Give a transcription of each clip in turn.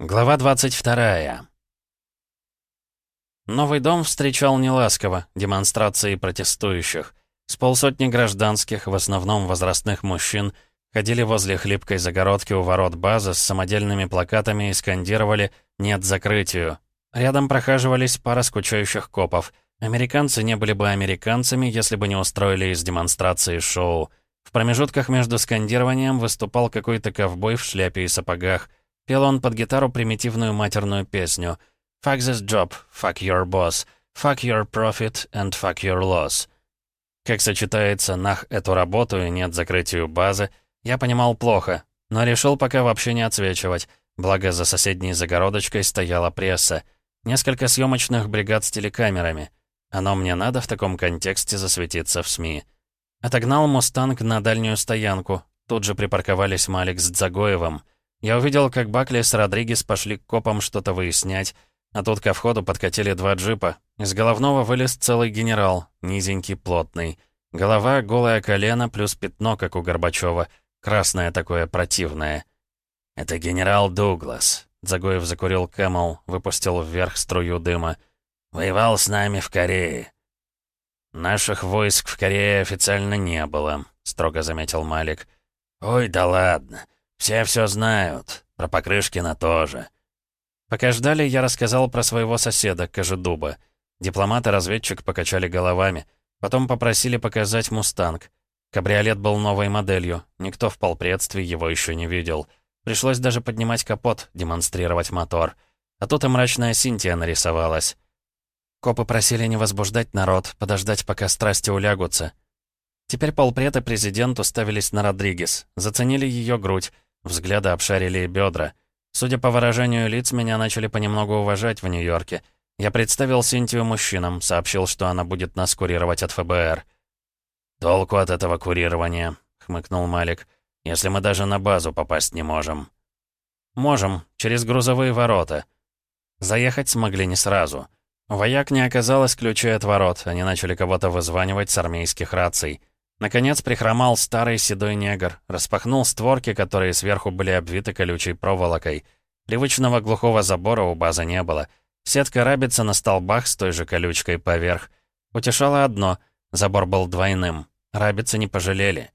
Глава 22. Новый дом встречал неласково, демонстрации протестующих. С полсотни гражданских, в основном возрастных мужчин, ходили возле хлипкой загородки у ворот базы с самодельными плакатами и скандировали «Нет закрытию». Рядом прохаживались пара скучающих копов. Американцы не были бы американцами, если бы не устроили из демонстрации шоу. В промежутках между скандированием выступал какой-то ковбой в шляпе и сапогах — Пел он под гитару примитивную матерную песню «Fuck this job, fuck your boss, fuck your profit and fuck your loss». Как сочетается «нах» эту работу и нет закрытию базы, я понимал плохо, но решил пока вообще не отсвечивать, благо за соседней загородочкой стояла пресса. Несколько съемочных бригад с телекамерами. Оно мне надо в таком контексте засветиться в СМИ. Отогнал «Мустанг» на дальнюю стоянку. Тут же припарковались Малик с Дзагоевым — я увидел, как Бакли с Родригес пошли к копам что-то выяснять, а тут ко входу подкатили два джипа. Из головного вылез целый генерал, низенький, плотный. Голова, голое колено, плюс пятно, как у Горбачева. Красное такое, противное. «Это генерал Дуглас», — Загоев закурил Кэмл, выпустил вверх струю дыма. «Воевал с нами в Корее». «Наших войск в Корее официально не было», — строго заметил Малик. «Ой, да ладно. «Все все знают. Про Покрышкина тоже». Пока ждали, я рассказал про своего соседа, Кожедуба. Дипломат и разведчик покачали головами. Потом попросили показать «Мустанг». Кабриолет был новой моделью. Никто в полпредстве его еще не видел. Пришлось даже поднимать капот, демонстрировать мотор. А тут и мрачная Синтия нарисовалась. Копы просили не возбуждать народ, подождать, пока страсти улягутся. Теперь полпред и президент уставились на Родригес, заценили ее грудь, Взгляды обшарили бедра. Судя по выражению лиц, меня начали понемногу уважать в Нью-Йорке. Я представил Синтию мужчинам, сообщил, что она будет нас курировать от ФБР. «Толку от этого курирования», — хмыкнул Малик, «если мы даже на базу попасть не можем». «Можем, через грузовые ворота». Заехать смогли не сразу. Вояк не оказалось ключей от ворот, они начали кого-то вызванивать с армейских раций. Наконец прихромал старый седой негр, распахнул створки, которые сверху были обвиты колючей проволокой. Привычного глухого забора у базы не было. Сетка рабица на столбах с той же колючкой поверх. Утешало одно — забор был двойным. Рабицы не пожалели.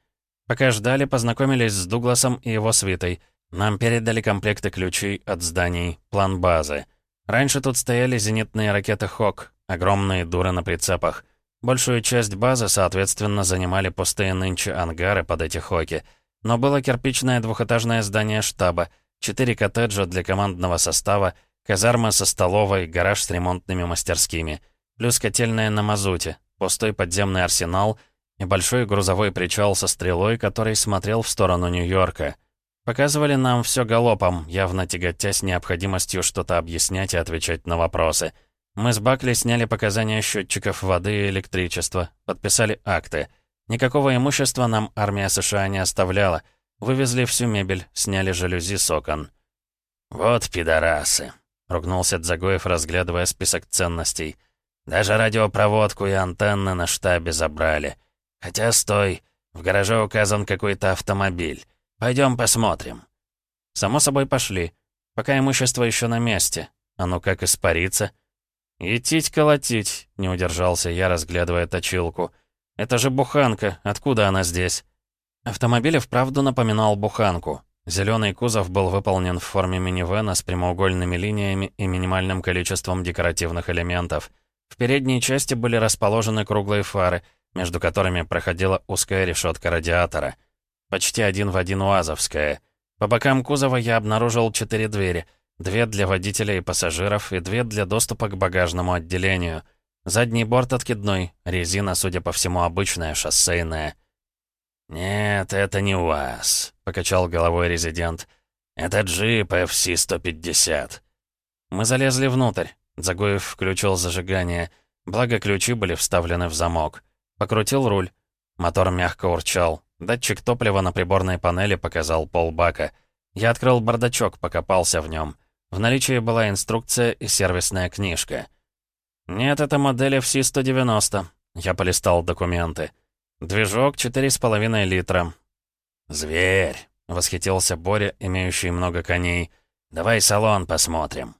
Пока ждали, познакомились с Дугласом и его свитой. Нам передали комплекты ключей от зданий, план базы. Раньше тут стояли зенитные ракеты «Хок», огромные дуры на прицепах. Большую часть базы, соответственно, занимали пустые нынче ангары под эти хоки. Но было кирпичное двухэтажное здание штаба, четыре коттеджа для командного состава, казарма со столовой, гараж с ремонтными мастерскими, плюс котельная на мазуте, пустой подземный арсенал и большой грузовой причал со стрелой, который смотрел в сторону Нью-Йорка. Показывали нам все галопом, явно тяготясь необходимостью что-то объяснять и отвечать на вопросы — мы с Бакли сняли показания счетчиков воды и электричества, подписали акты. Никакого имущества нам армия США не оставляла. Вывезли всю мебель, сняли жалюзи с окон. «Вот пидорасы», — ругнулся Дзагоев, разглядывая список ценностей. «Даже радиопроводку и антенны на штабе забрали. Хотя, стой, в гараже указан какой-то автомобиль. Пойдем посмотрим». Само собой, пошли. Пока имущество еще на месте. Оно как испарится — «Идтить колотить», — не удержался я, разглядывая точилку. «Это же буханка, откуда она здесь?» Автомобиль вправду напоминал буханку. Зеленый кузов был выполнен в форме минивэна с прямоугольными линиями и минимальным количеством декоративных элементов. В передней части были расположены круглые фары, между которыми проходила узкая решетка радиатора. Почти один в один УАЗовская. По бокам кузова я обнаружил четыре двери — Две для водителя и пассажиров, и две для доступа к багажному отделению. Задний борт откидной, резина, судя по всему, обычная, шоссейная. «Нет, это не УАЗ», — покачал головой резидент. «Это джип FC-150». Мы залезли внутрь. Загоев включил зажигание. Благо, ключи были вставлены в замок. Покрутил руль. Мотор мягко урчал. Датчик топлива на приборной панели показал полбака. Я открыл бардачок, покопался в нем. В наличии была инструкция и сервисная книжка. «Нет, это модель FC-190». Я полистал документы. «Движок 4,5 литра». «Зверь», — восхитился Боря, имеющий много коней. Давай салон посмотрим».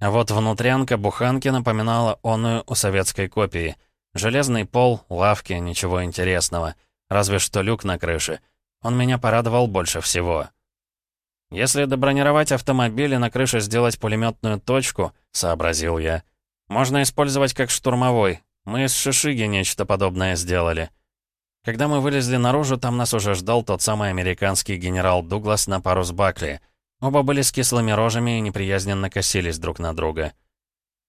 А вот внутрянка буханки напоминала оную у советской копии. Железный пол, лавки, ничего интересного. Разве что люк на крыше. Он меня порадовал больше всего. «Если добронировать автомобиль и на крыше сделать пулеметную точку», — сообразил я, — «можно использовать как штурмовой. Мы из Шишиги нечто подобное сделали». Когда мы вылезли наружу, там нас уже ждал тот самый американский генерал Дуглас на пару с Бакли. Оба были с кислыми рожами и неприязненно косились друг на друга.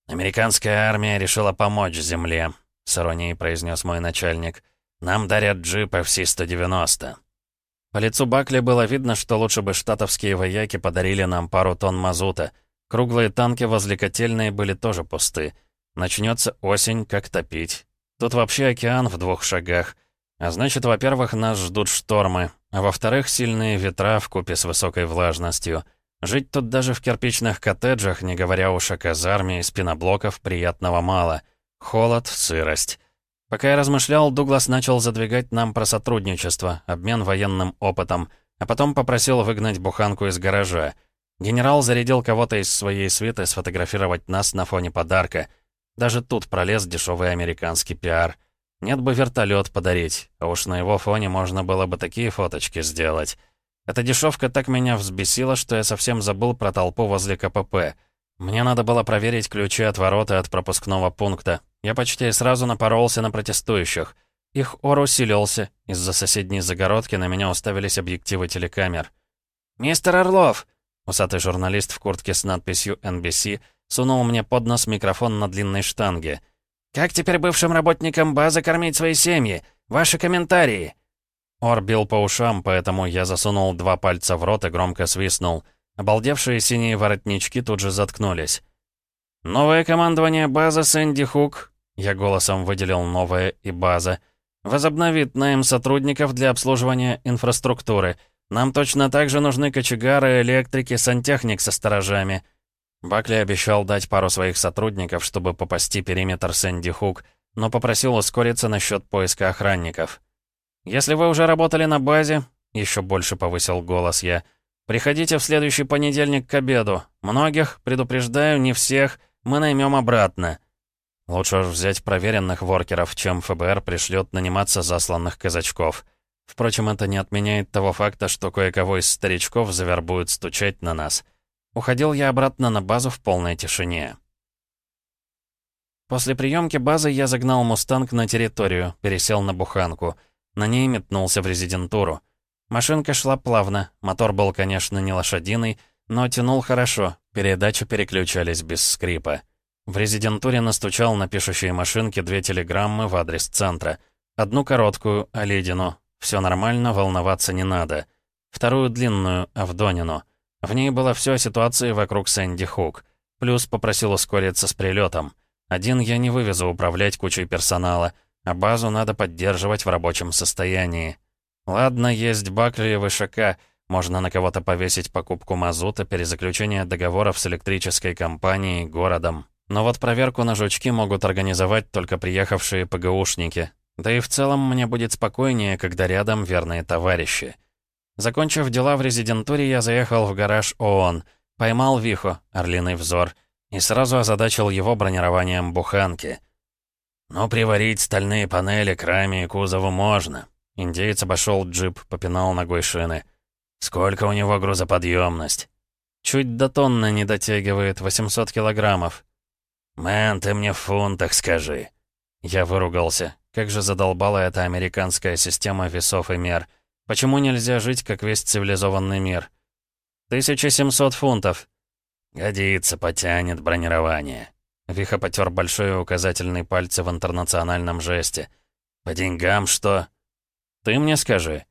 «Американская армия решила помочь земле», — с иронией произнес мой начальник. «Нам дарят джип FC-190». По лицу Бакли было видно, что лучше бы штатовские вояки подарили нам пару тонн мазута. Круглые танки возле котельной были тоже пусты. Начнется осень, как топить. Тут вообще океан в двух шагах. А значит, во-первых, нас ждут штормы, а во-вторых, сильные ветра в купе с высокой влажностью. Жить тут даже в кирпичных коттеджах, не говоря уж о казарме и спиноблоков, приятного мало. Холод, сырость. Пока я размышлял, Дуглас начал задвигать нам про сотрудничество, обмен военным опытом, а потом попросил выгнать буханку из гаража. Генерал зарядил кого-то из своей свиты сфотографировать нас на фоне подарка. Даже тут пролез дешевый американский пиар. Нет бы вертолет подарить, а уж на его фоне можно было бы такие фоточки сделать. Эта дешевка так меня взбесила, что я совсем забыл про толпу возле КПП. Мне надо было проверить ключи от ворота от пропускного пункта, я почти сразу напоролся на протестующих. Их ор усилился. Из-за соседней загородки на меня уставились объективы телекамер. «Мистер Орлов!» Усатый журналист в куртке с надписью NBC сунул мне под нос микрофон на длинной штанге. «Как теперь бывшим работникам базы кормить свои семьи? Ваши комментарии!» Ор бил по ушам, поэтому я засунул два пальца в рот и громко свистнул. Обалдевшие синие воротнички тут же заткнулись. «Новое командование базы Сэнди Хук», я голосом выделил «новое» и «база», возобновит найм сотрудников для обслуживания инфраструктуры. Нам точно так же нужны кочегары, электрики, сантехник со сторожами. Бакли обещал дать пару своих сотрудников, чтобы попасти периметр Сэнди Хук, но попросил ускориться насчет поиска охранников. «Если вы уже работали на базе», — еще больше повысил голос я, — «приходите в следующий понедельник к обеду. Многих, предупреждаю, не всех, мы наймем обратно. Лучше уж взять проверенных воркеров, чем ФБР пришлет наниматься засланных казачков. Впрочем, это не отменяет того факта, что кое-кого из старичков завербуют стучать на нас. Уходил я обратно на базу в полной тишине. После приемки базы я загнал «Мустанг» на территорию, пересел на буханку. На ней метнулся в резидентуру. Машинка шла плавно, мотор был, конечно, не лошадиный, но тянул хорошо, передачи переключались без скрипа. В резидентуре настучал на пишущей машинке две телеграммы в адрес центра. Одну короткую, Оледину. Все нормально, волноваться не надо. Вторую длинную, Авдонину. В ней было все о ситуации вокруг Сэнди Хук. Плюс попросил ускориться с прилетом. Один я не вывезу управлять кучей персонала, а базу надо поддерживать в рабочем состоянии. Ладно, есть Бакли и ВШК, можно на кого-то повесить покупку мазута, перезаключение договоров с электрической компанией, городом. Но вот проверку на жучки могут организовать только приехавшие ПГУшники. Да и в целом мне будет спокойнее, когда рядом верные товарищи. Закончив дела в резидентуре, я заехал в гараж ООН, поймал Виху, орлиный взор, и сразу озадачил его бронированием буханки. «Ну, приварить стальные панели к раме и кузову можно». Индеец обошел джип, попинал ногой шины. «Сколько у него грузоподъемность?» «Чуть до тонны не дотягивает, 800 килограммов». «Мэн, ты мне в фунтах скажи». Я выругался. Как же задолбала эта американская система весов и мер. Почему нельзя жить, как весь цивилизованный мир? 1700 фунтов. Годится, потянет бронирование. Виха потер большой указательный пальцы в интернациональном жесте. По деньгам что? Ты мне скажи.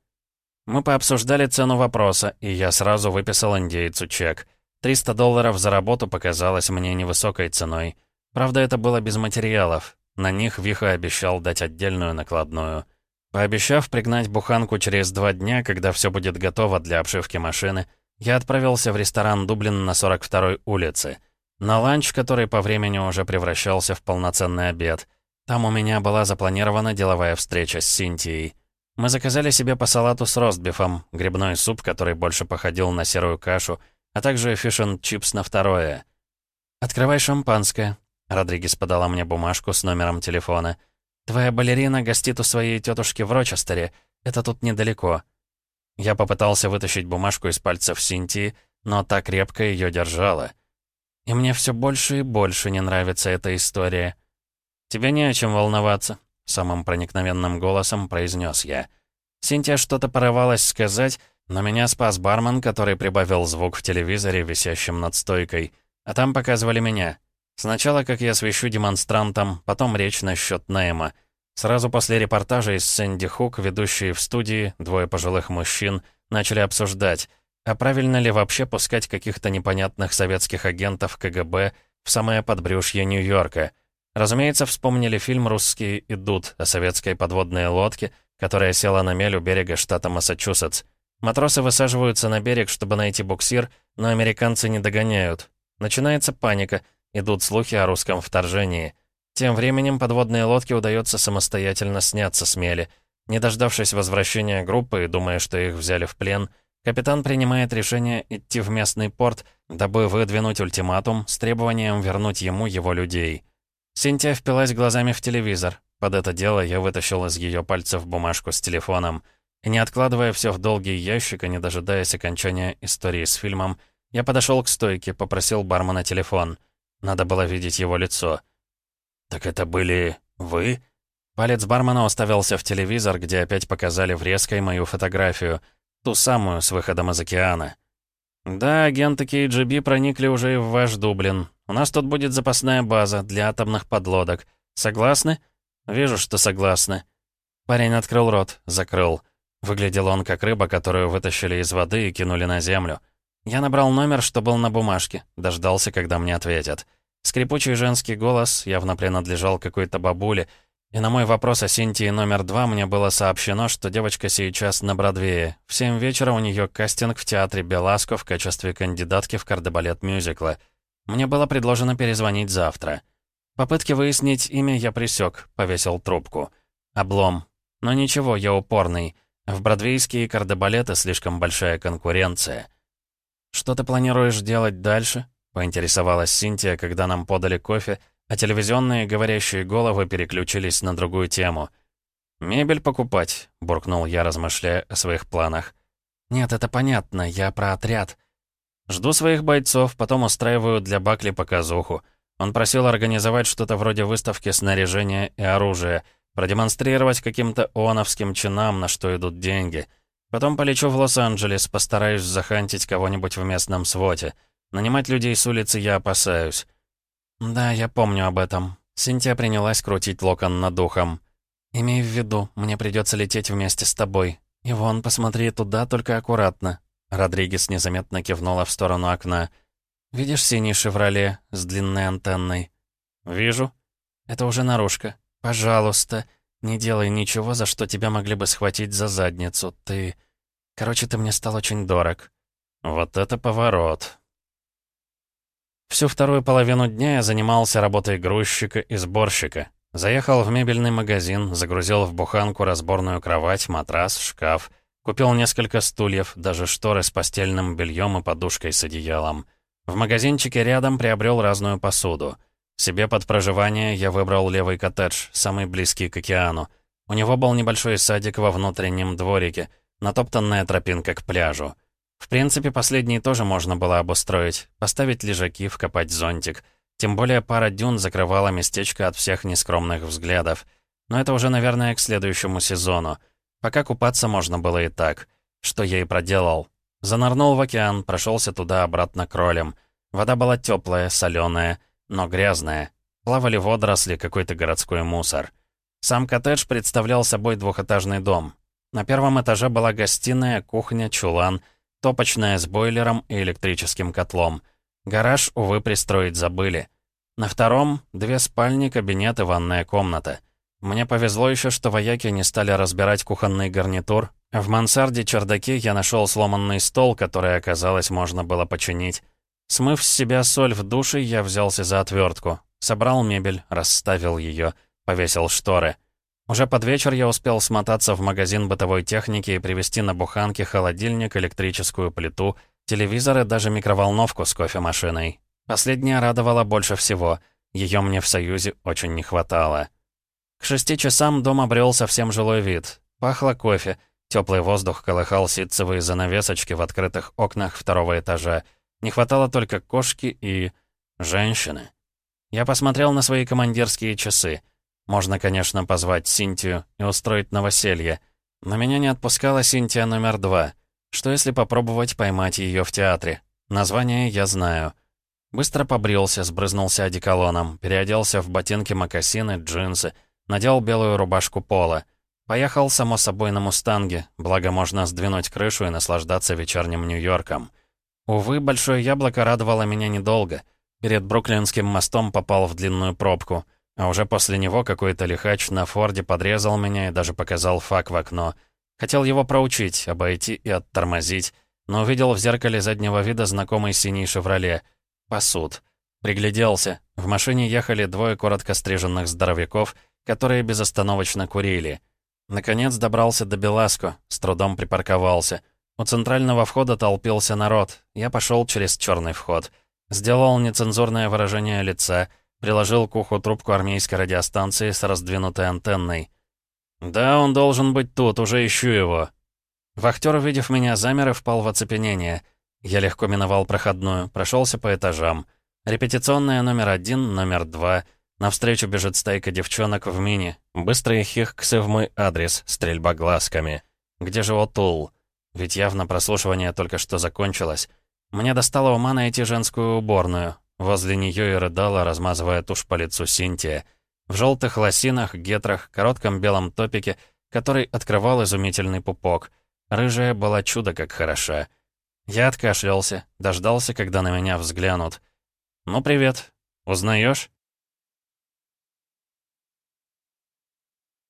Мы пообсуждали цену вопроса, и я сразу выписал индейцу чек. 300 долларов за работу показалось мне невысокой ценой. Правда, это было без материалов. На них Виха обещал дать отдельную накладную. Пообещав пригнать буханку через два дня, когда все будет готово для обшивки машины, я отправился в ресторан «Дублин» на 42-й улице. На ланч, который по времени уже превращался в полноценный обед. Там у меня была запланирована деловая встреча с Синтией. Мы заказали себе по салату с ростбифом, грибной суп, который больше походил на серую кашу, а также фиш-н-чипс на второе. «Открывай шампанское», — Родригес подала мне бумажку с номером телефона. «Твоя балерина гостит у своей тетушки в Рочестере. Это тут недалеко». Я попытался вытащить бумажку из пальцев Синтии, но так крепко ее держала. И мне все больше и больше не нравится эта история. «Тебе не о чем волноваться», — самым проникновенным голосом произнес я. Синтия что-то порывалась сказать, но меня спас бармен, который прибавил звук в телевизоре, висящем над стойкой. А там показывали меня. Сначала, как я свищу демонстрантам, потом речь насчет найма. Сразу после репортажа из Сэнди Хук, ведущие в студии, двое пожилых мужчин, начали обсуждать, а правильно ли вообще пускать каких-то непонятных советских агентов КГБ в самое подбрюшье Нью-Йорка? Разумеется, вспомнили фильм «Русские идут» о советской подводной лодке, которая села на мель у берега штата Массачусетс. Матросы высаживаются на берег, чтобы найти буксир, но американцы не догоняют. Начинается паника, идут слухи о русском вторжении. Тем временем подводные лодки удается самостоятельно сняться с мели. Не дождавшись возвращения группы и думая, что их взяли в плен, Капитан принимает решение идти в местный порт, дабы выдвинуть ультиматум с требованием вернуть ему его людей. Синтия впилась глазами в телевизор. Под это дело я вытащил из ее пальцев бумажку с телефоном. И не откладывая все в долгий ящик и не дожидаясь окончания истории с фильмом, я подошел к стойке, попросил бармена телефон. Надо было видеть его лицо. «Так это были вы?» Палец бармена уставился в телевизор, где опять показали врезкой мою фотографию — Ту самую, с выходом из океана. Да, агенты KGB проникли уже и в ваш Дублин. У нас тут будет запасная база для атомных подлодок. Согласны? Вижу, что согласны. Парень открыл рот, закрыл. Выглядел он как рыба, которую вытащили из воды и кинули на землю. Я набрал номер, что был на бумажке, дождался, когда мне ответят. Скрипучий женский голос явно принадлежал какой-то бабуле, и на мой вопрос о Синтии номер два мне было сообщено, что девочка сейчас на Бродвее. В семь вечера у нее кастинг в театре Беласко в качестве кандидатки в кардебалет мюзикла. Мне было предложено перезвонить завтра. Попытки выяснить имя я присек, повесил трубку. Облом. Но ничего, я упорный. В бродвейские кардебалеты слишком большая конкуренция. «Что ты планируешь делать дальше?» — поинтересовалась Синтия, когда нам подали кофе, а телевизионные говорящие головы переключились на другую тему. «Мебель покупать», — буркнул я, размышляя о своих планах. «Нет, это понятно, я про отряд. Жду своих бойцов, потом устраиваю для Бакли показуху. Он просил организовать что-то вроде выставки снаряжения и оружия, продемонстрировать каким-то ООНовским чинам, на что идут деньги. Потом полечу в Лос-Анджелес, постараюсь захантить кого-нибудь в местном своте. Нанимать людей с улицы я опасаюсь. «Да, я помню об этом». Синтия принялась крутить локон над духом. «Имей в виду, мне придется лететь вместе с тобой. И вон, посмотри туда, только аккуратно». Родригес незаметно кивнула в сторону окна. «Видишь синий «Шевроле» с длинной антенной?» «Вижу». «Это уже наружка. Пожалуйста, не делай ничего, за что тебя могли бы схватить за задницу. Ты... Короче, ты мне стал очень дорог». «Вот это поворот», Всю вторую половину дня я занимался работой грузчика и сборщика. Заехал в мебельный магазин, загрузил в буханку разборную кровать, матрас, шкаф. Купил несколько стульев, даже шторы с постельным бельем и подушкой с одеялом. В магазинчике рядом приобрел разную посуду. Себе под проживание я выбрал левый коттедж, самый близкий к океану. У него был небольшой садик во внутреннем дворике, натоптанная тропинка к пляжу. В принципе, последний тоже можно было обустроить. Поставить лежаки, вкопать зонтик. Тем более пара дюн закрывала местечко от всех нескромных взглядов. Но это уже, наверное, к следующему сезону. Пока купаться можно было и так. Что я и проделал. Занырнул в океан, прошелся туда-обратно кролем. Вода была теплая, соленая, но грязная. Плавали водоросли, какой-то городской мусор. Сам коттедж представлял собой двухэтажный дом. На первом этаже была гостиная, кухня, чулан — Топочная с бойлером и электрическим котлом. Гараж, увы, пристроить забыли. На втором — две спальни, кабинет и ванная комната. Мне повезло еще, что вояки не стали разбирать кухонный гарнитур. В мансарде-чердаке я нашел сломанный стол, который, оказалось, можно было починить. Смыв с себя соль в душе, я взялся за отвертку. Собрал мебель, расставил ее, повесил шторы — уже под вечер я успел смотаться в магазин бытовой техники и привезти на буханке холодильник, электрическую плиту, Телевизор и даже микроволновку с кофемашиной. Последняя радовала больше всего. Ее мне в Союзе очень не хватало. К шести часам дом обрел совсем жилой вид. Пахло кофе, теплый воздух колыхал ситцевые занавесочки в открытых окнах второго этажа. Не хватало только кошки и... женщины. Я посмотрел на свои командирские часы. Можно, конечно, позвать Синтию и устроить новоселье. Но меня не отпускала Синтия номер два. Что если попробовать поймать ее в театре? Название я знаю. Быстро побрился, сбрызнулся одеколоном, переоделся в ботинки-мокасины, джинсы, надел белую рубашку пола. Поехал, само собой, на «Мустанге», благо можно сдвинуть крышу и наслаждаться вечерним Нью-Йорком. Увы, большое яблоко радовало меня недолго. Перед Бруклинским мостом попал в длинную пробку, а уже после него какой-то лихач на Форде подрезал меня и даже показал фак в окно. Хотел его проучить, обойти и оттормозить, но увидел в зеркале заднего вида знакомый синий «Шевроле». Пасут. Пригляделся. В машине ехали двое коротко стриженных здоровяков, которые безостановочно курили. Наконец добрался до Беласко, с трудом припарковался — у центрального входа толпился народ. Я пошел через черный вход. Сделал нецензурное выражение лица, приложил к уху трубку армейской радиостанции с раздвинутой антенной. «Да, он должен быть тут, уже ищу его». Вахтер, увидев меня, замер и впал в оцепенение. Я легко миновал проходную, прошелся по этажам. Репетиционная номер один, номер два. Навстречу бежит стайка девчонок в мини. Быстрые хихксы в мой адрес, стрельба глазками. Где же Отул? Ведь явно прослушивание только что закончилось. Мне достало ума найти женскую уборную. Возле нее и рыдала, размазывая тушь по лицу Синтия. В желтых лосинах, гетрах, коротком белом топике, который открывал изумительный пупок. Рыжая была чудо как хороша. Я откашлялся, дождался, когда на меня взглянут. «Ну, привет. Узнаешь?